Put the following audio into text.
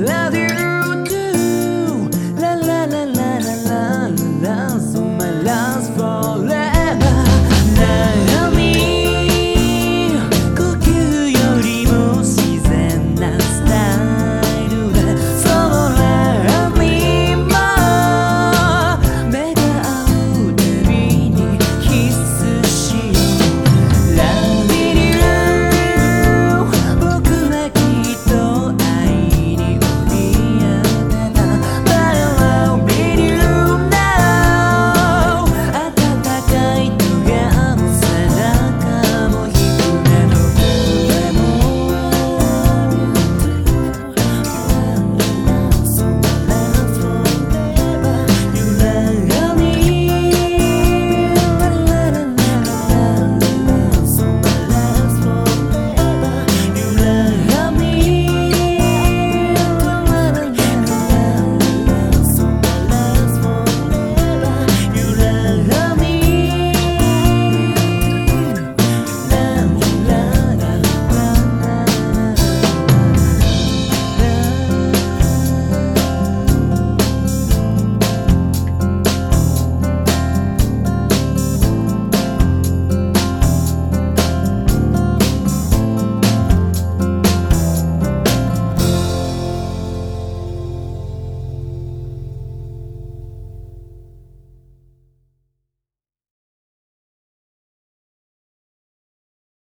love.